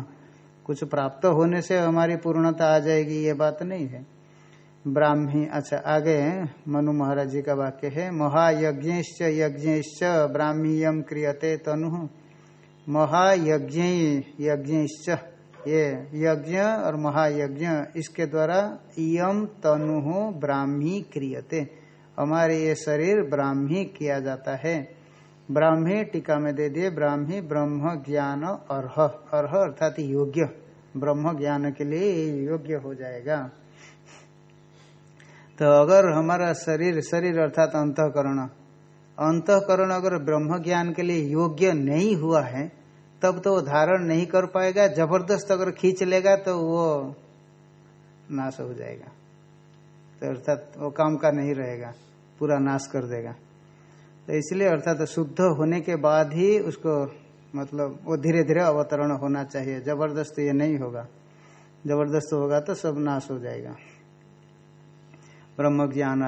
कुछ प्राप्त होने से हमारी पूर्णता आ जाएगी, ये बात नहीं है। ब्राह्मी अच्छा आगे मनु महाराज जी का वाक्य है महायज्ञ यज्ञ ब्राह्मीयम क्रियते तनु। महायज्ञ यज्ञ ये यज्ञ और महायज्ञ, इसके द्वारा इम तनु ब्राह्मी क्रियते। हमारे ये शरीर ब्राह्मी किया जाता है। ब्राह्मी टीका में दे दिए, ब्राह्मी ब्रह्म ज्ञान अर्ह। अर्ह अर्थात योग्य। ब्रह्म ज्ञान के लिए योग्य हो जाएगा। तो अगर हमारा शरीर शरीर अर्थात अंतकरण। अंतकरण अगर ब्रह्म ज्ञान के लिए योग्य नहीं हुआ है तब तो वो धारण नहीं कर पाएगा, ज़बरदस्त अगर खींच लेगा तो वो नाश हो जाएगा। तो अर्थात वो काम का नहीं रहेगा, पूरा नाश कर देगा। तो इसलिए अर्थात तो शुद्ध होने के बाद ही उसको मतलब वो धीरे धीरे अवतरण होना चाहिए। ज़बरदस्त ये नहीं होगा। ज़बरदस्त होगा तो सब नाश हो जाएगा। ब्रह्म ज्ञान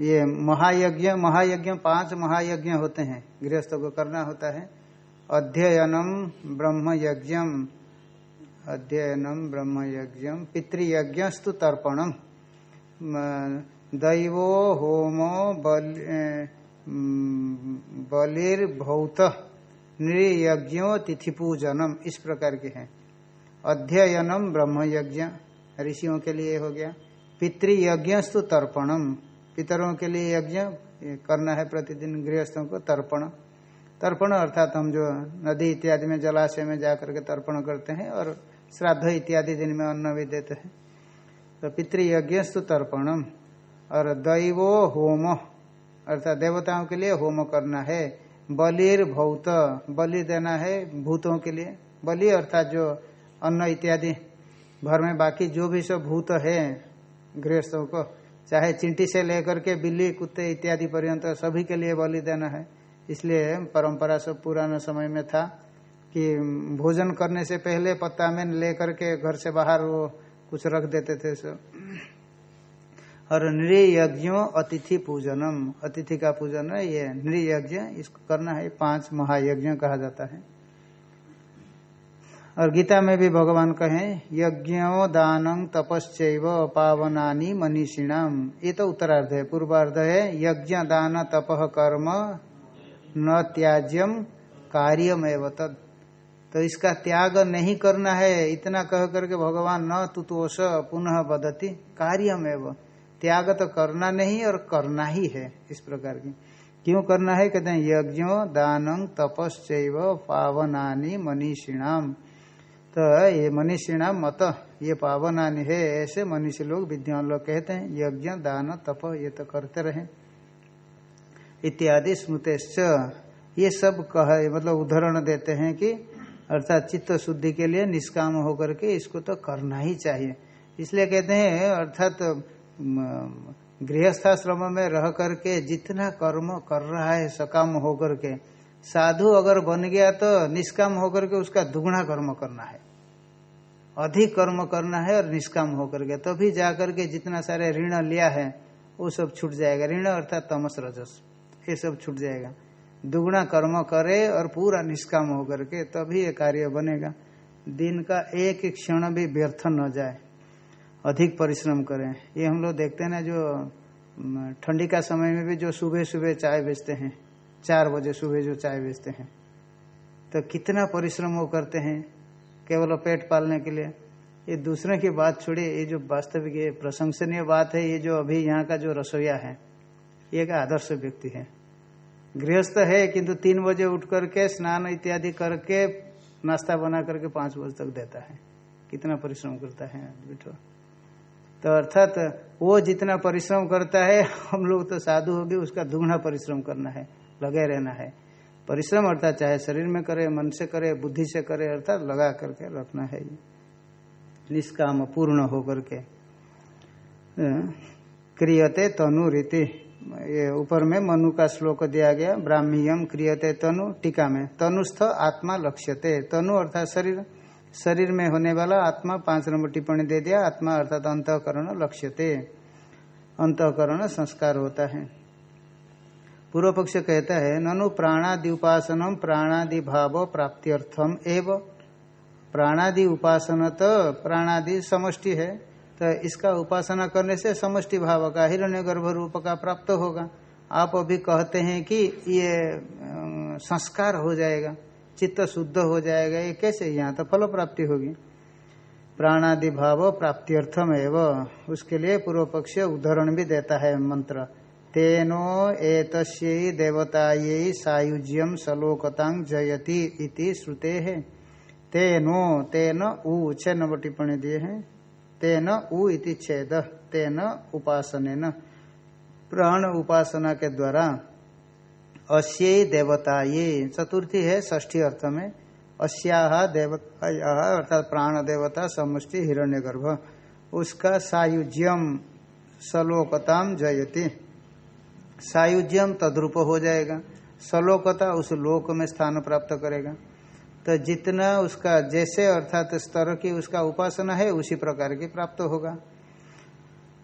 ये महायज्ञ महायज्ञ पाँच महायज्ञ होते हैं। गृहस्थ को करना होता है। अध्ययनम ब्रह्म यज्ञ अध्ययनम ब्रह्म यज्ञ पितृयज्ञस्तु तर्पणम। दैवो होमो बल बलिर्भौत। नृयज्ञो तिथि पूजनम इस प्रकार के हैं। अध्ययनम ब्रह्म यज्ञ ऋषियों के लिए हो गया। पितृयज्ञस्तु तर्पणम। पितरों के लिए यज्ञ करना है प्रतिदिन गृहस्थों को तर्पण। तर्पण, अर्थात हम जो नदी इत्यादि में, जलाशय में जाकर के तर्पण करते हैं और श्राद्ध इत्यादि दिन में अन्न भी देते हैं। तो पितृयज्ञस्तु तर्पणम। और दैवो होम, अर्थात देवताओं के लिए होम करना है। बलिर भौत, बलि देना है भूतों के लिए। बलि अर्थात जो अन्न इत्यादि घर में बाकी जो भी सब भूत है, गृहस्थों को, चाहे चिंटी से लेकर के बिल्ली, कुत्ते इत्यादि पर्यंत सभी के लिए बलि देना है। इसलिए परंपरा सब पुराने समय में था कि भोजन करने से पहले पत्ता में लेकर के घर से बाहर वो कुछ रख देते थे सब। और नृयज्ञो अतिथि पूजनम, अतिथि का पूजन है ये नृयज्ञ, इसको करना है पाँच महायज्ञ कहा जाता है। और गीता में भी भगवान कहें, यज्ञो दानं तपस्व पावनानी मनीषिणाम। ये तो उत्तरार्ध है, पूर्वार्ध है, यज्ञ दान तप कर्म न त्याज्यम कार्यम एवं तद। तो इसका त्याग नहीं करना है, इतना कह करके भगवान न तुतोष पुनः बदती कार्यम एवं। त्याग तो करना नहीं और करना ही है इस प्रकार की। क्यों करना है? कहते हैं, यज्ञो दानं तपस्व पावनानी मनीषिणाम। तो ये मनीषिणाम मत, ये पावनानी है, ऐसे मनीषी लोग, विद्वान लोग कहते हैं, यज्ञ, दान, तप, ये तो करते रहे। इत्यादि स्मृतेश्च ये सब कह मतलब उदाहरण देते हैं कि अर्थात चित्त शुद्धि के लिए निष्काम होकर के इसको तो करना ही चाहिए। इसलिए कहते हैं, अर्थात गृहस्थाश्रम में रह करके जितना कर्म कर रहा है, सकाम होकर के, साधु अगर बन गया तो निष्काम होकर के उसका दुगुना कर्म करना है। अधिक कर्म करना है और निष्काम होकर के, तभी तो जाकर के जितना सारे ऋण लिया है, वो सब छूट जाएगा। ऋण अर्थात तमस रजस। ये सब छूट जाएगा। दुगुना कर्म करे और पूरा निष्काम होकर के तभी ये कार्य बनेगा। दिन का एक एक क्षण भी व्यर्थ न जाए। अधिक परिश्रम करें। ये हम लोग देखते हैं ना जो ठंडी का समय में भी जो सुबह सुबह चाय बेचते हैं, चार बजे सुबह जो चाय बेचते हैं तो कितना परिश्रम वो करते हैं केवल पेट पालने के लिए। ये दूसरे की बात छोड़िए, ये जो वास्तविक, ये प्रशंसनीय बात है, ये जो अभी यहाँ का जो रसोईया है, ये एक आदर्श व्यक्ति है। गृहस्थ है, किंतु तीन बजे उठ करके स्नान इत्यादि करके नाश्ता बना करके पाँच बजे तक देता है। कितना परिश्रम करता है बेटो। तो अर्थात वो जितना परिश्रम करता है, हम लोग तो साधु होगी, उसका दुगना परिश्रम करना है, लगे रहना है। परिश्रम अर्थात चाहे शरीर में करे, मन से करे, बुद्धि से करे, अर्थात लगा करके रखना है निष्काम पूर्ण होकर के क्रियते तनु रीति। ये ऊपर में मनु का श्लोक दिया गया, ब्राह्मीयम क्रियते तनु, टीका में। तनुस्थ आत्मा लक्ष्यते। तनु अर्थात शरीर। शरीर में होने वाला आत्मा पाँच नंबर टिप्पणी दे दिया, आत्मा अर्थात अंतकरण लक्ष्यते। अंतकरण संस्कार होता है। पूर्व पक्ष कहता है, ननु प्राणादि उपासनम प्राणादि भाव प्राप्त्यर्थम एवं। प्राणादि उपासना तो प्राणादि समष्टि है। तो इसका उपासना करने से समष्टि भाव का हिरण्य गर्भ रूप का प्राप्त होगा। आप अभी कहते हैं कि ये संस्कार हो जाएगा, चित्त शुद्ध हो जाएगा, ये कैसे? यहाँ तो फल प्राप्ति होगी। प्राणादि भाव प्राप्त्यर्थम एवं, उसके लिए पूर्व पक्ष उदाहरण भी देता है मंत्र। तेनो एतस्यै देवतायै सायुज्यम सलोकतांग जयति इति श्रुते है। तेनो, तेन उ, छह नंबर टिप्पणी दिए हैं। तेन उ इति छेद, तेन उपासन प्राण उपासना के द्वारा अश्य देवता ये चतुर्थी है ष्ठी अर्थ में अस्या देवता अर्थात प्राण देवता, समष्टि, हिरण्यगर्भ। उसका सायुज्यम सलोकताम जयति। सायुज्यम तद्रूप हो जाएगा। सलोकता उस लोक में स्थान प्राप्त करेगा। तो जितना उसका जैसे अर्थात स्तर की उसका उपासना है, उसी प्रकार की प्राप्त होगा।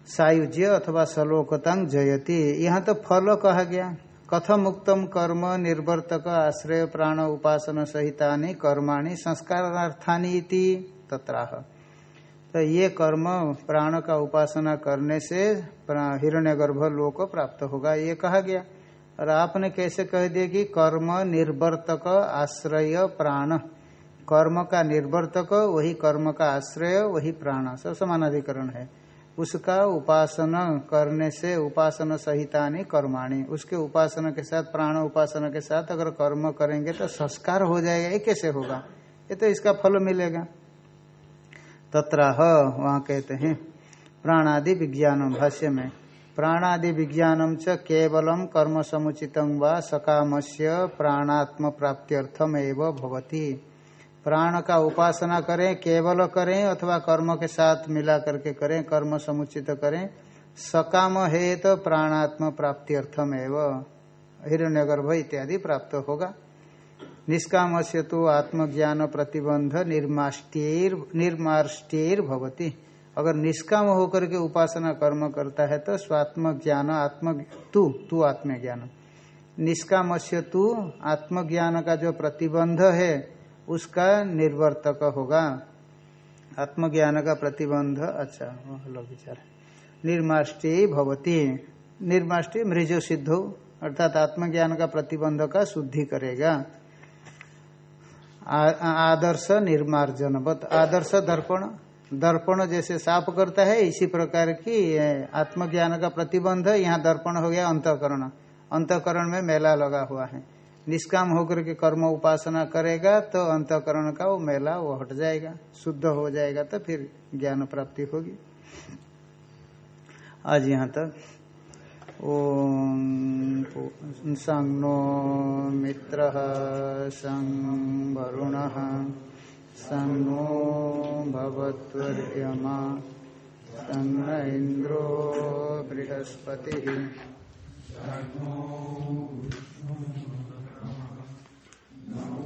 सायुज्य अथवा सलोकतांग जयति। यहाँ तो फल कहा गया। कथम मुक्तम कर्म निर्वर्तक आश्रय प्राण उपासना सहिता कर्माणि संस्कारार्थानी तत्राह। तो ये कर्म प्राण का उपासना करने से हिरण्यगर्भ लोक प्राप्त होगा, ये कहा गया। और आपने कैसे कह दिया कि कर्म निर्वर्तक आश्रय प्राण? कर्म का निर्वर्तक, वही कर्म का आश्रय, वही प्राण। सब समानाधिकरण है। उसका उपासना करने से उपासना सहितानी कर्माणी। उसके उपासना के साथ, प्राण उपासना के साथ अगर कर्म करेंगे तो संस्कार हो जाएगा। ये कैसे होगा? ये तो इसका फल मिलेगा। तत्राह वहाँ कहते हैं, प्राणादि विज्ञान भाष्य में। प्राणादि विज्ञानम च केवलम कर्म समुचित व सकाम से प्राणात्म प्राप्त्यर्थम भवती। प्राण का उपासना करें, केवल करें अथवा कर्म के साथ मिला करके करें कर्म समुचित करें सकाम है तो प्राणात्म प्राप्त्यर्थम एवं हिरण्यगर्भ इत्यादि प्राप्त होगा। निष्काम से तो आत्मज्ञान प्रतिबंध निर्माष्टेर निर्माष्टेर भवती। अगर निष्काम होकर के उपासना कर्म करता है तो स्वात्म ज्ञान आत्म तू तू आत्मज्ञान। निष्काम से तू, आत्मज्ञान का जो प्रतिबंध है, उसका निर्वर्तक होगा। आत्मज्ञान का प्रतिबंध अच्छा अलग विचार निर्माष्टि भवती। निर्माष्टि मृजो सिद्धो, अर्थात आत्मज्ञान का प्रतिबंध का शुद्धि करेगा। आदर्श निर्मार्जनवत, आदर्श दर्पण दर्पण जैसे साफ़ करता है, इसी प्रकार की आत्मज्ञान का प्रतिबंध यहाँ दर्पण हो गया, अंतकरण। अंतकरण में मेला लगा हुआ है। निष्काम होकर के कर्म उपासना करेगा तो अंतकरण का वो मेला वो हट जाएगा, शुद्ध हो जाएगा तो फिर ज्ञान प्राप्ति होगी। आज यहाँ तक, ओम संग नो मित्र संग वरुण सन्नो भवत्वर्यमा सन्न इन्द्रो बृहस्पतिः। नमो